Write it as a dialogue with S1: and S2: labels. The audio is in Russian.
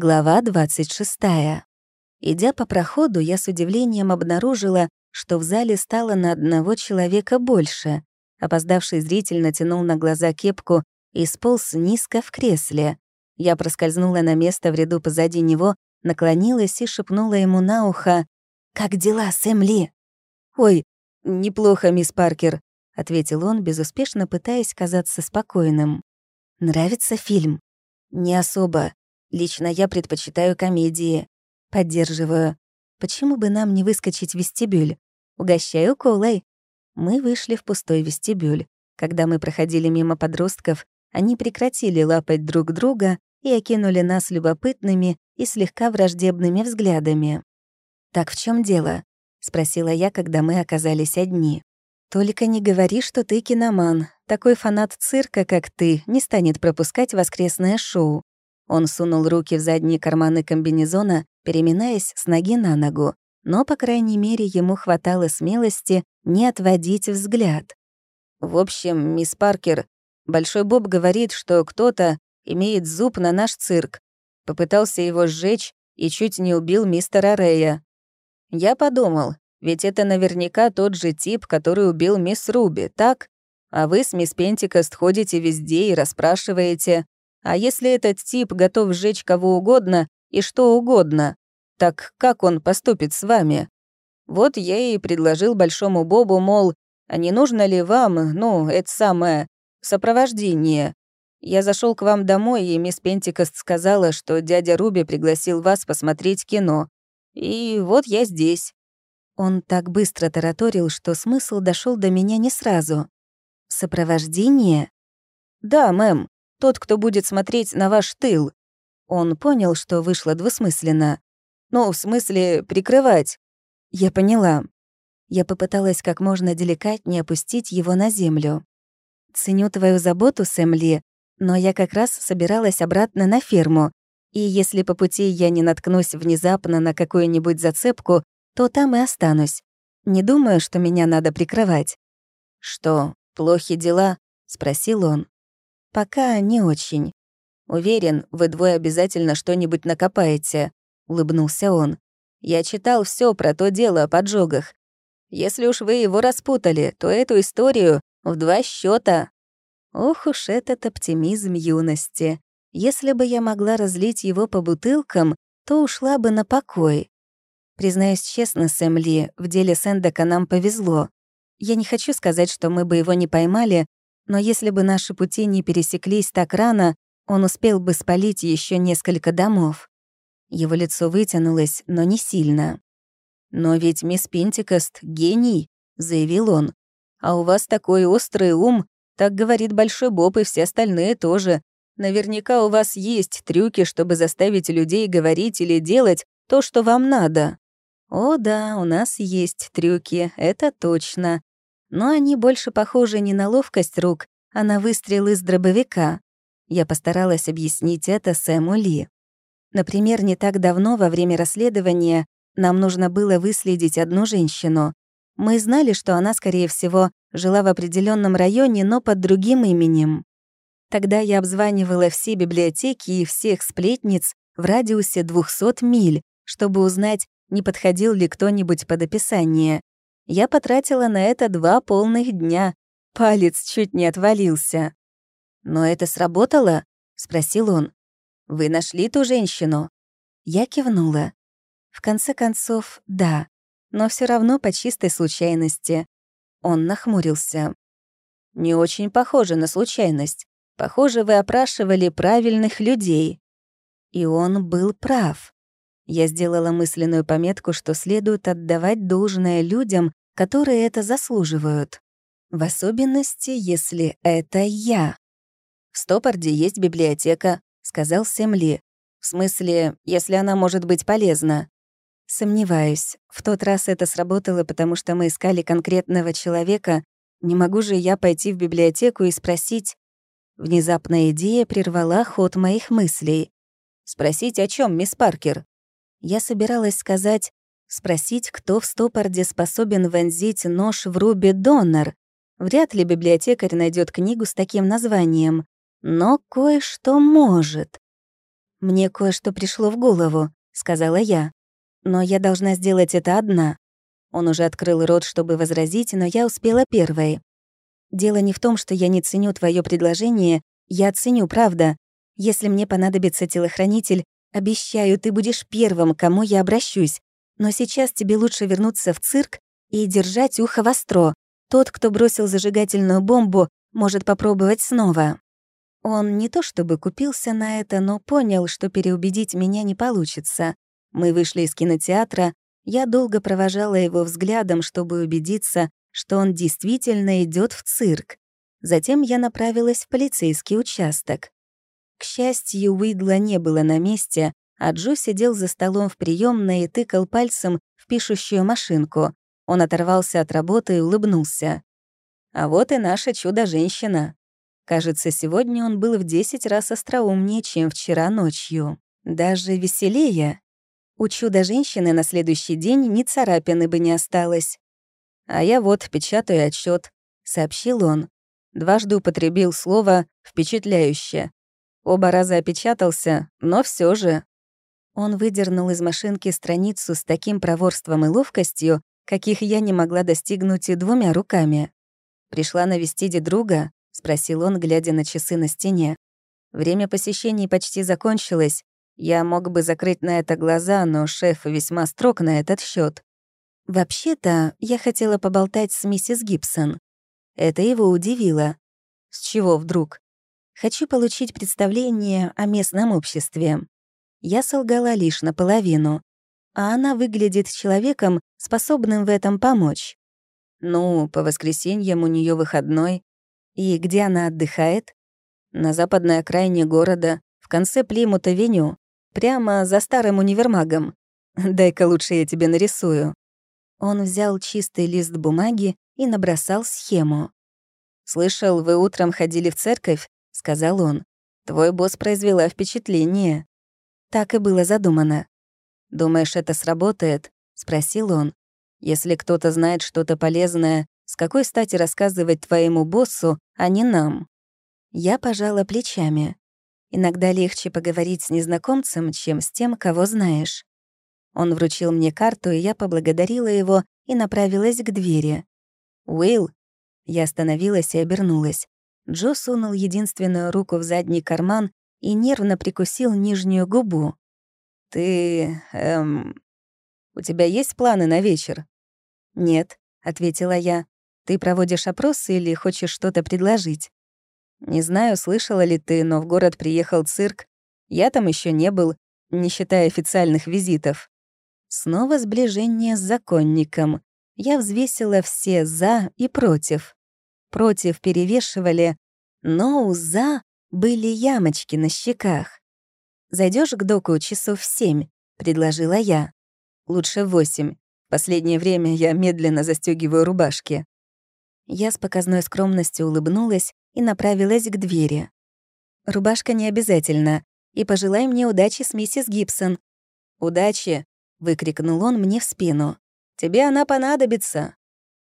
S1: Глава 26. Идя по проходу, я с удивлением обнаружила, что в зале стало на одного человека больше. Опоздавший зритель натянул на глаза кепку и сполз низко в кресле. Я проскользнула на место в ряду позади него, наклонилась и шепнула ему на ухо «Как дела, Сэм Ли?» «Ой, неплохо, мисс Паркер», — ответил он, безуспешно пытаясь казаться спокойным. «Нравится фильм?» «Не особо. Лично я предпочитаю комедии. Поддерживаю. Почему бы нам не выскочить в вестибюль? Угощаю колой. Мы вышли в пустой вестибюль. Когда мы проходили мимо подростков, они прекратили лапать друг друга и окинули нас любопытными и слегка враждебными взглядами. «Так в чем дело?» — спросила я, когда мы оказались одни. «Только не говори, что ты киноман. Такой фанат цирка, как ты, не станет пропускать воскресное шоу. Он сунул руки в задние карманы комбинезона, переминаясь с ноги на ногу, но, по крайней мере, ему хватало смелости не отводить взгляд. «В общем, мисс Паркер, Большой Боб говорит, что кто-то имеет зуб на наш цирк. Попытался его сжечь и чуть не убил мистера Рэя. Я подумал, ведь это наверняка тот же тип, который убил мисс Руби, так? А вы с мисс Пентикост ходите везде и расспрашиваете, а если этот тип готов сжечь кого угодно и что угодно, так как он поступит с вами? Вот я и предложил Большому Бобу, мол, а не нужно ли вам, ну, это самое, сопровождение? Я зашел к вам домой, и мисс Пентикост сказала, что дядя Руби пригласил вас посмотреть кино. И вот я здесь». Он так быстро тараторил, что смысл дошел до меня не сразу. «Сопровождение?» «Да, мэм. Тот, кто будет смотреть на ваш тыл. Он понял, что вышло двусмысленно. Ну, в смысле, прикрывать. Я поняла. Я попыталась как можно деликатнее опустить его на землю. Ценю твою заботу, Сэмли, но я как раз собиралась обратно на ферму. И если по пути я не наткнусь внезапно на какую-нибудь зацепку, то там и останусь. Не думаю, что меня надо прикрывать. «Что, плохи дела?» — спросил он. «Пока не очень. Уверен, вы двое обязательно что-нибудь накопаете», — улыбнулся он. «Я читал все про то дело о поджогах. Если уж вы его распутали, то эту историю в два счета. Ох уж этот оптимизм юности. Если бы я могла разлить его по бутылкам, то ушла бы на покой. Признаюсь честно, Сэм Ли, в деле Сэндека нам повезло. Я не хочу сказать, что мы бы его не поймали, но если бы наши пути не пересеклись так рано, он успел бы спалить еще несколько домов. Его лицо вытянулось, но не сильно. «Но ведь мисс Пентикост — гений», — заявил он. «А у вас такой острый ум, так говорит Большой Боб и все остальные тоже. Наверняка у вас есть трюки, чтобы заставить людей говорить или делать то, что вам надо». «О да, у нас есть трюки, это точно но они больше похожи не на ловкость рук, а на выстрел из дробовика. Я постаралась объяснить это Сэму Ли. Например, не так давно во время расследования нам нужно было выследить одну женщину. Мы знали, что она, скорее всего, жила в определенном районе, но под другим именем. Тогда я обзванивала все библиотеки и всех сплетниц в радиусе 200 миль, чтобы узнать, не подходил ли кто-нибудь под описание. Я потратила на это два полных дня. Палец чуть не отвалился. «Но это сработало?» — спросил он. «Вы нашли ту женщину?» Я кивнула. В конце концов, да, но все равно по чистой случайности. Он нахмурился. «Не очень похоже на случайность. Похоже, вы опрашивали правильных людей». И он был прав. Я сделала мысленную пометку, что следует отдавать должное людям, которые это заслуживают. В особенности, если это я. «В Стопорде есть библиотека», — сказал Семли. «В смысле, если она может быть полезна». Сомневаюсь. В тот раз это сработало, потому что мы искали конкретного человека. Не могу же я пойти в библиотеку и спросить... Внезапная идея прервала ход моих мыслей. «Спросить о чем, мисс Паркер?» Я собиралась сказать Спросить, кто в стопорде способен вонзить нож в Руби Донор. Вряд ли библиотекарь найдет книгу с таким названием. Но кое-что может. «Мне кое-что пришло в голову», — сказала я. «Но я должна сделать это одна». Он уже открыл рот, чтобы возразить, но я успела первой. «Дело не в том, что я не ценю твое предложение. Я ценю, правда. Если мне понадобится телохранитель, обещаю, ты будешь первым, к кому я обращусь. Но сейчас тебе лучше вернуться в цирк и держать ухо востро. Тот, кто бросил зажигательную бомбу, может попробовать снова». Он не то чтобы купился на это, но понял, что переубедить меня не получится. Мы вышли из кинотеатра, я долго провожала его взглядом, чтобы убедиться, что он действительно идет в цирк. Затем я направилась в полицейский участок. К счастью, Уидла не было на месте, а Джо сидел за столом в приемной и тыкал пальцем в пишущую машинку. Он оторвался от работы и улыбнулся. «А вот и наша чудо-женщина», Кажется, сегодня он был в 10 раз остроумнее, чем вчера ночью. Даже веселее. У чудо-женщины на следующий день ни царапины бы не осталось. «А я вот печатаю отчет, сообщил он. Дважды употребил слово «впечатляюще». Оба раза опечатался, но все же. Он выдернул из машинки страницу с таким проворством и ловкостью, каких я не могла достигнуть и двумя руками. Пришла навестить друга, — спросил он, глядя на часы на стене. «Время посещений почти закончилось. Я мог бы закрыть на это глаза, но шеф весьма строг на этот счет. Вообще-то, я хотела поболтать с миссис Гибсон. Это его удивило. С чего вдруг? Хочу получить представление о местном обществе. Я солгала лишь наполовину, а она выглядит человеком, способным в этом помочь. Ну, по воскресеньям у нее выходной, и где она отдыхает? На западной окраине города, в конце Плимута-Веню, прямо за старым универмагом. Дай-ка лучше я тебе нарисую. Он взял чистый лист бумаги и набросал схему. «Слышал, вы утром ходили в церковь?» — сказал он. «Твой босс произвела впечатление». Так и было задумано. «Думаешь, это сработает?» — спросил он. «Если кто-то знает что-то полезное, с какой стати рассказывать твоему боссу, а не нам?» Я пожала плечами. Иногда легче поговорить с незнакомцем, чем с тем, кого знаешь. Он вручил мне карту, и я поблагодарила его и направилась к двери. «Уилл!» Я остановилась и обернулась. Джо сунул единственную руку в задний карман и нервно прикусил нижнюю губу. «Ты... эм... У тебя есть планы на вечер?» «Нет», — ответила я. Ты проводишь опрос или хочешь что-то предложить? Не знаю, слышала ли ты, но в город приехал цирк. Я там еще не был, не считая официальных визитов. Снова сближение с законником. Я взвесила все «за» и «против». Против перевешивали, но у «за» были ямочки на щеках. Зайдешь к доку часов в семь», — предложила я. «Лучше в восемь. Последнее время я медленно застегиваю рубашки». Я с показной скромностью улыбнулась и направилась к двери. «Рубашка не обязательно. И пожелай мне удачи с миссис Гибсон». «Удачи!» — выкрикнул он мне в спину. «Тебе она понадобится!»